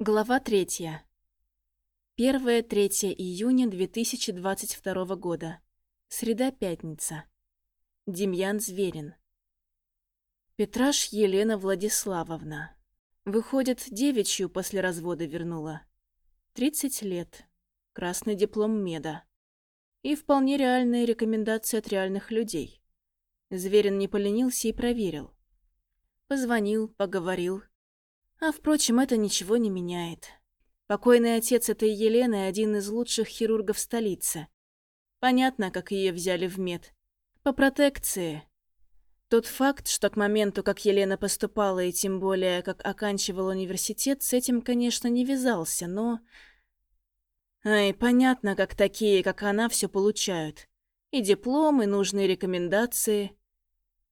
Глава третья. 1-3 июня 2022 года. Среда-пятница. Демьян Зверин. Петраш Елена Владиславовна. Выходит, девичью после развода вернула. 30 лет. Красный диплом меда. И вполне реальные рекомендации от реальных людей. Зверин не поленился и проверил. Позвонил, поговорил, а, впрочем, это ничего не меняет. Покойный отец этой Елены – один из лучших хирургов столицы. Понятно, как ее взяли в мед. По протекции. Тот факт, что к моменту, как Елена поступала, и тем более, как оканчивал университет, с этим, конечно, не вязался, но... Ай, понятно, как такие, как она, все получают. И диплом, и нужные рекомендации.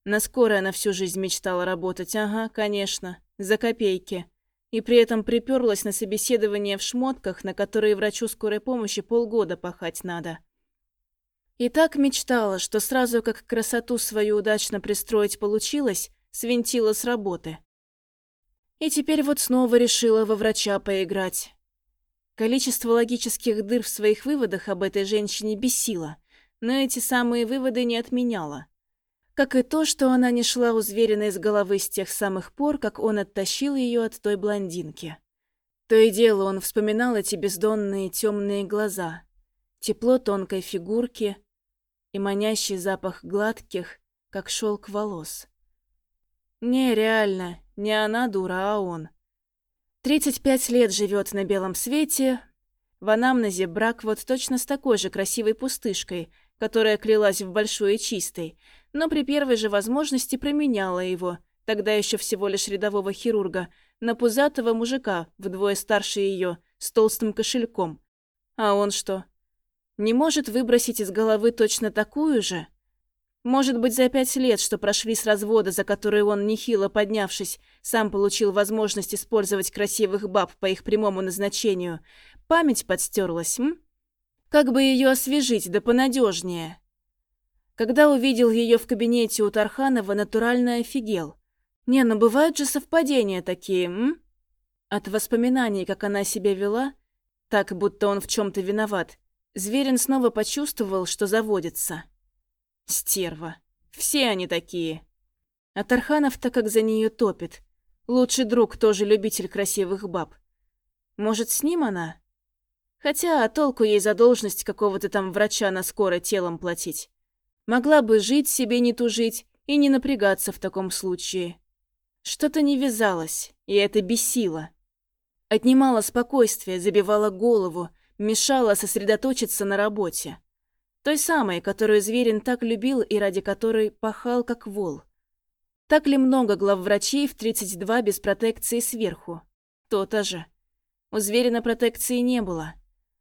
На скорой она всю жизнь мечтала работать, ага, конечно за копейки. И при этом приперлась на собеседование в шмотках, на которые врачу скорой помощи полгода пахать надо. И так мечтала, что сразу как красоту свою удачно пристроить получилось, свинтила с работы. И теперь вот снова решила во врача поиграть. Количество логических дыр в своих выводах об этой женщине бесило, но эти самые выводы не отменяло. Как и то, что она не шла у Зверина из головы с тех самых пор, как он оттащил ее от той блондинки. То и дело он вспоминал эти бездонные темные глаза, тепло тонкой фигурки и манящий запах гладких, как шелк волос. Не, реально, не она дура, а он. 35 лет живет на белом свете, в анамнезе брак вот точно с такой же красивой пустышкой, которая клялась в большой и чистой, но при первой же возможности променяла его, тогда еще всего лишь рядового хирурга, на пузатого мужика, вдвое старше ее, с толстым кошельком. А он что? Не может выбросить из головы точно такую же? Может быть, за пять лет, что прошли с развода, за которые он, нехило поднявшись, сам получил возможность использовать красивых баб по их прямому назначению, память подстерлась, м? Как бы ее освежить, да понадежнее? Когда увидел ее в кабинете у Тарханова, натурально офигел. Не, ну бывают же совпадения такие, м? От воспоминаний, как она себя вела, так, будто он в чем-то виноват, Зверин снова почувствовал, что заводится. Стерва. Все они такие. А Тарханов-то как за нее топит. Лучший друг тоже любитель красивых баб. Может, с ним она? Хотя толку ей за должность какого-то там врача на скорой телом платить. Могла бы жить себе не тужить и не напрягаться в таком случае. Что-то не вязалось, и это бесило. Отнимало спокойствие, забивало голову, мешало сосредоточиться на работе. Той самой, которую Зверин так любил и ради которой пахал как вол. Так ли много главврачей в 32 без протекции сверху? То-то же. У Зверина протекции не было.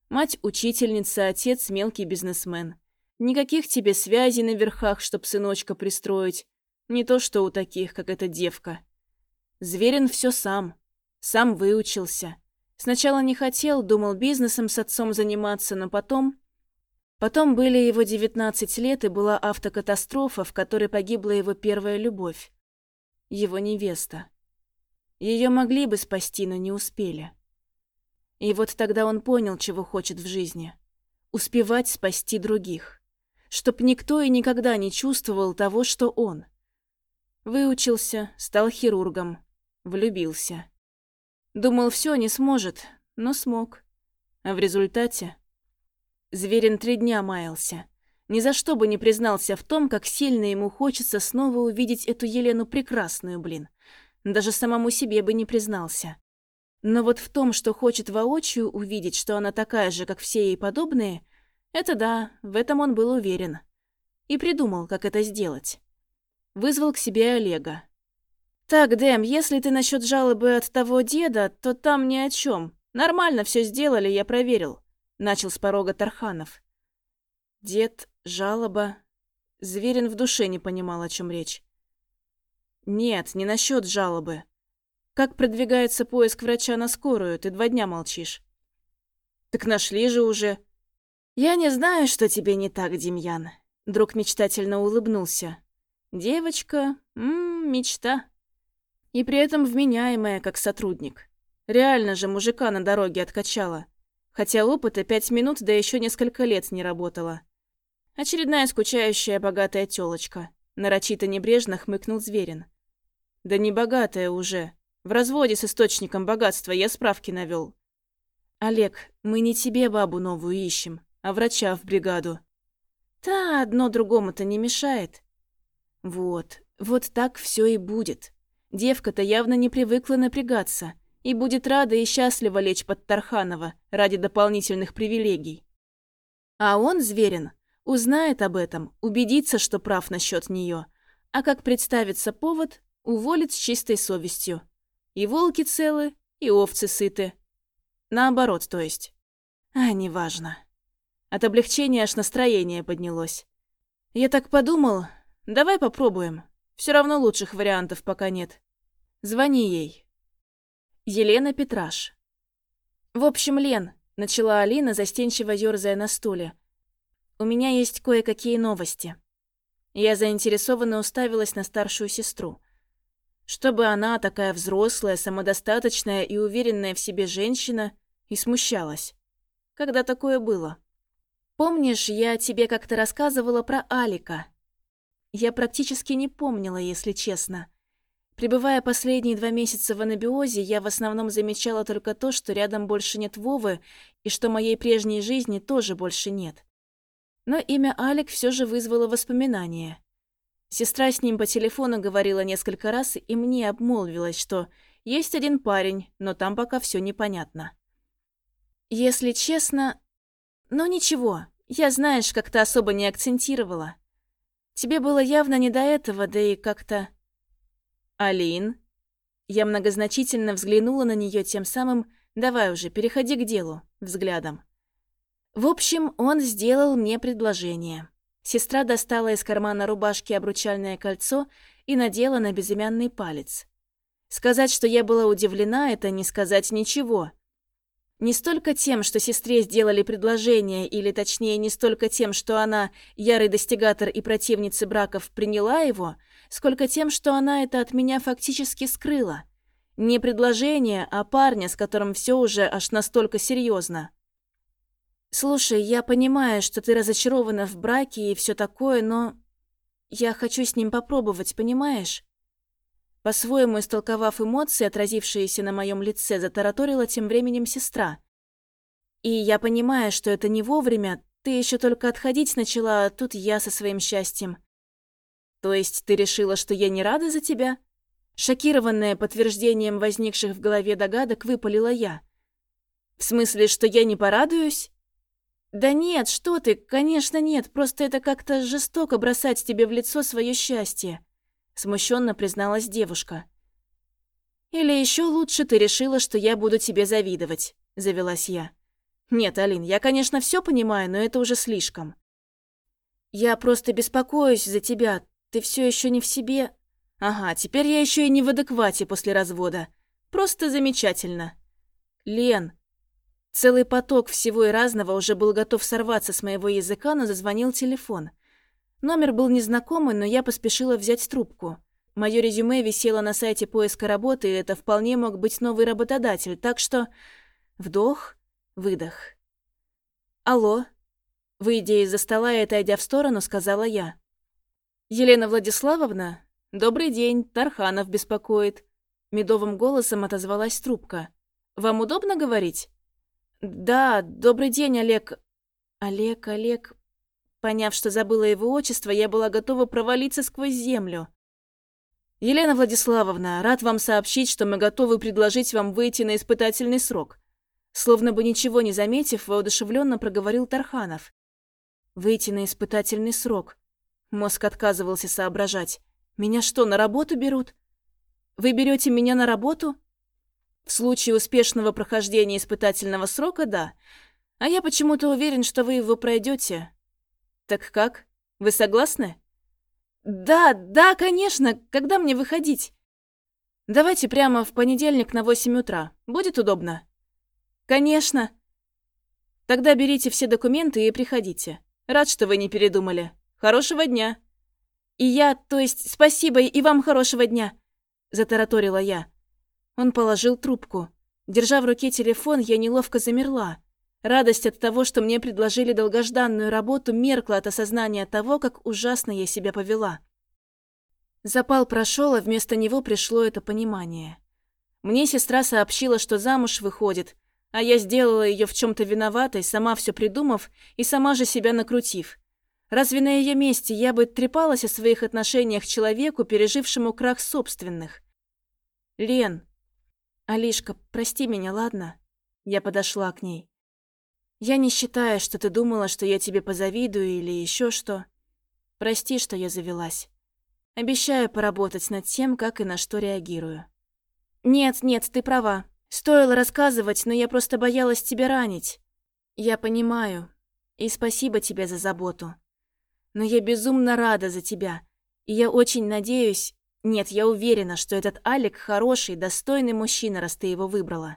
Мать – учительница, отец – мелкий бизнесмен. Никаких тебе связей на верхах, чтоб сыночка пристроить. Не то что у таких, как эта девка. Зверин все сам. Сам выучился. Сначала не хотел, думал бизнесом с отцом заниматься, но потом... Потом были его 19 лет, и была автокатастрофа, в которой погибла его первая любовь. Его невеста. Ее могли бы спасти, но не успели. И вот тогда он понял, чего хочет в жизни. Успевать спасти других чтоб никто и никогда не чувствовал того, что он. Выучился, стал хирургом, влюбился. Думал, все не сможет, но смог. А в результате... Зверин три дня маялся. Ни за что бы не признался в том, как сильно ему хочется снова увидеть эту Елену Прекрасную, блин. Даже самому себе бы не признался. Но вот в том, что хочет воочию увидеть, что она такая же, как все ей подобные, это да, в этом он был уверен. И придумал, как это сделать. Вызвал к себе Олега. «Так, Дэм, если ты насчет жалобы от того деда, то там ни о чем. Нормально все сделали, я проверил», — начал с порога Тарханов. Дед, жалоба. Зверин в душе не понимал, о чем речь. «Нет, не насчет жалобы. Как продвигается поиск врача на скорую, ты два дня молчишь». «Так нашли же уже. «Я не знаю, что тебе не так, Демьян», — друг мечтательно улыбнулся. «Девочка, м -м, мечта. И при этом вменяемая, как сотрудник. Реально же мужика на дороге откачала. Хотя опыта пять минут, да еще несколько лет не работала. Очередная скучающая богатая тёлочка. Нарочито небрежно хмыкнул Зверин. Да не богатая уже. В разводе с источником богатства я справки навел. Олег, мы не тебе бабу новую ищем, а врача в бригаду. Та одно другому-то не мешает. Вот, вот так все и будет. Девка-то явно не привыкла напрягаться и будет рада и счастлива лечь под Тарханова ради дополнительных привилегий. А он, Зверин, узнает об этом, убедится, что прав насчет нее, а как представится повод, уволит с чистой совестью. И волки целы, и овцы сыты. Наоборот, то есть. А, неважно. От облегчения аж настроение поднялось. Я так подумал, давай попробуем. Все равно лучших вариантов пока нет. Звони ей. Елена Петраш. «В общем, Лен», — начала Алина, застенчиво ёрзая на стуле, — «у меня есть кое-какие новости». Я заинтересованно уставилась на старшую сестру. Чтобы она, такая взрослая, самодостаточная и уверенная в себе женщина, и смущалась. Когда такое было? Помнишь, я тебе как-то рассказывала про Алика? Я практически не помнила, если честно. Пребывая последние два месяца в анабиозе, я в основном замечала только то, что рядом больше нет Вовы и что моей прежней жизни тоже больше нет. Но имя Алик все же вызвало воспоминания. Сестра с ним по телефону говорила несколько раз, и мне обмолвилась, что есть один парень, но там пока все непонятно. Если честно... Но ничего, я, знаешь, как-то особо не акцентировала. Тебе было явно не до этого, да и как-то... «Алин?» Я многозначительно взглянула на нее тем самым «давай уже, переходи к делу» взглядом. В общем, он сделал мне предложение. Сестра достала из кармана рубашки обручальное кольцо и надела на безымянный палец. Сказать, что я была удивлена, это не сказать ничего. Не столько тем, что сестре сделали предложение, или точнее не столько тем, что она, ярый достигатор и противница браков, приняла его, сколько тем, что она это от меня фактически скрыла. Не предложение, а парня, с которым все уже аж настолько серьезно. «Слушай, я понимаю, что ты разочарована в браке и все такое, но я хочу с ним попробовать, понимаешь?» По-своему истолковав эмоции, отразившиеся на моем лице, затараторила тем временем сестра. «И я понимаю, что это не вовремя, ты еще только отходить начала, а тут я со своим счастьем. То есть ты решила, что я не рада за тебя?» Шокированная подтверждением возникших в голове догадок, выпалила я. «В смысле, что я не порадуюсь?» «Да нет, что ты, конечно нет, просто это как-то жестоко бросать тебе в лицо свое счастье», смущенно призналась девушка. «Или еще лучше ты решила, что я буду тебе завидовать», завелась я. «Нет, Алин, я, конечно, все понимаю, но это уже слишком». «Я просто беспокоюсь за тебя, ты все еще не в себе. Ага, теперь я еще и не в адеквате после развода. Просто замечательно. Лен. Целый поток всего и разного уже был готов сорваться с моего языка, но зазвонил телефон. Номер был незнакомый, но я поспешила взять трубку. Мое резюме висело на сайте поиска работы, и это вполне мог быть новый работодатель, так что... Вдох, выдох. «Алло?» Выйдя из-за стола и отойдя в сторону, сказала я. «Елена Владиславовна? Добрый день, Тарханов беспокоит». Медовым голосом отозвалась трубка. «Вам удобно говорить?» «Да, добрый день, Олег...» «Олег, Олег...» Поняв, что забыла его отчество, я была готова провалиться сквозь землю. «Елена Владиславовна, рад вам сообщить, что мы готовы предложить вам выйти на испытательный срок». Словно бы ничего не заметив, воодушевленно проговорил Тарханов. «Выйти на испытательный срок. Мозг отказывался соображать. «Меня что, на работу берут? Вы берете меня на работу?» В случае успешного прохождения испытательного срока – да. А я почему-то уверен, что вы его пройдете. Так как? Вы согласны? Да, да, конечно. Когда мне выходить? Давайте прямо в понедельник на 8 утра. Будет удобно? Конечно. Тогда берите все документы и приходите. Рад, что вы не передумали. Хорошего дня!» «И я, то есть, спасибо, и вам хорошего дня!» – затараторила я. Он положил трубку. Держа в руке телефон, я неловко замерла. Радость от того, что мне предложили долгожданную работу, меркла от осознания того, как ужасно я себя повела. Запал прошел, а вместо него пришло это понимание. Мне сестра сообщила, что замуж выходит, а я сделала ее в чем-то виноватой, сама все придумав и сама же себя накрутив. Разве на ее месте я бы трепалась о своих отношениях к человеку, пережившему крах собственных? Лен, Алишка, прости меня, ладно? Я подошла к ней. Я не считаю, что ты думала, что я тебе позавидую или еще что. Прости, что я завелась. Обещаю поработать над тем, как и на что реагирую. Нет, нет, ты права. Стоило рассказывать, но я просто боялась тебя ранить. Я понимаю. И спасибо тебе за заботу. Но я безумно рада за тебя. И я очень надеюсь... Нет, я уверена, что этот Алик хороший, достойный мужчина, раз ты его выбрала.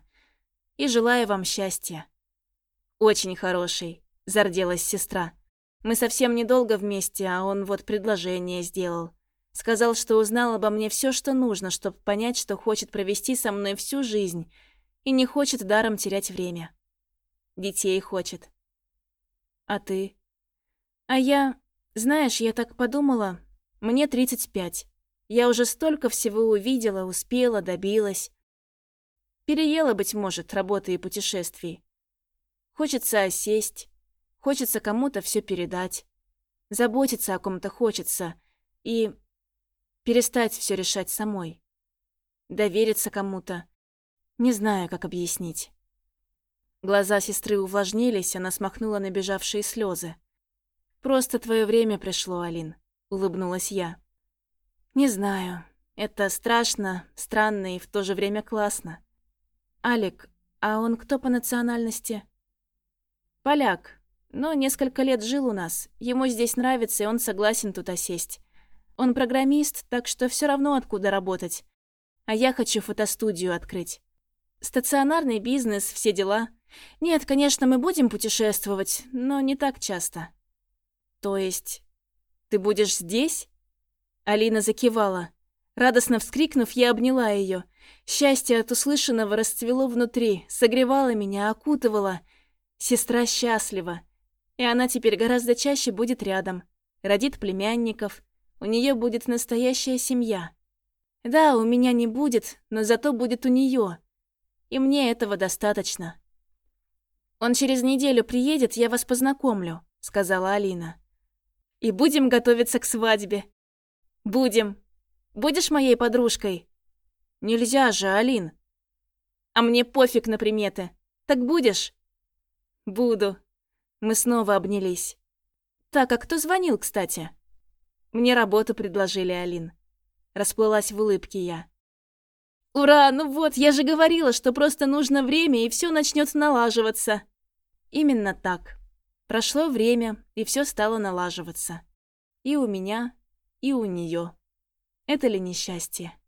И желаю вам счастья. «Очень хороший», – зарделась сестра. «Мы совсем недолго вместе, а он вот предложение сделал. Сказал, что узнал обо мне все, что нужно, чтобы понять, что хочет провести со мной всю жизнь и не хочет даром терять время. Детей хочет. А ты? А я... Знаешь, я так подумала. Мне 35. Я уже столько всего увидела, успела, добилась. Переела, быть может, работы и путешествий. Хочется осесть, хочется кому-то все передать, заботиться о ком-то хочется и перестать все решать самой. Довериться кому-то. Не знаю, как объяснить. Глаза сестры увлажнились, она смахнула набежавшие слезы. «Просто твое время пришло, Алин», — улыбнулась я. «Не знаю. Это страшно, странно и в то же время классно. Алик, а он кто по национальности?» Поляк, но несколько лет жил у нас. Ему здесь нравится, и он согласен тут осесть. Он программист, так что все равно откуда работать. А я хочу фотостудию открыть. Стационарный бизнес, все дела. Нет, конечно, мы будем путешествовать, но не так часто. То есть, ты будешь здесь? Алина закивала. Радостно вскрикнув, я обняла ее. Счастье от услышанного расцвело внутри, согревало меня, окутывало — Сестра счастлива. И она теперь гораздо чаще будет рядом. Родит племянников. У нее будет настоящая семья. Да, у меня не будет, но зато будет у нее. И мне этого достаточно. «Он через неделю приедет, я вас познакомлю», — сказала Алина. «И будем готовиться к свадьбе». «Будем. Будешь моей подружкой?» «Нельзя же, Алин». «А мне пофиг на приметы. Так будешь?» «Буду». Мы снова обнялись. «Так, а кто звонил, кстати?» «Мне работу предложили, Алин». Расплылась в улыбке я. «Ура! Ну вот, я же говорила, что просто нужно время, и все начнет налаживаться». Именно так. Прошло время, и все стало налаживаться. И у меня, и у нее. Это ли несчастье?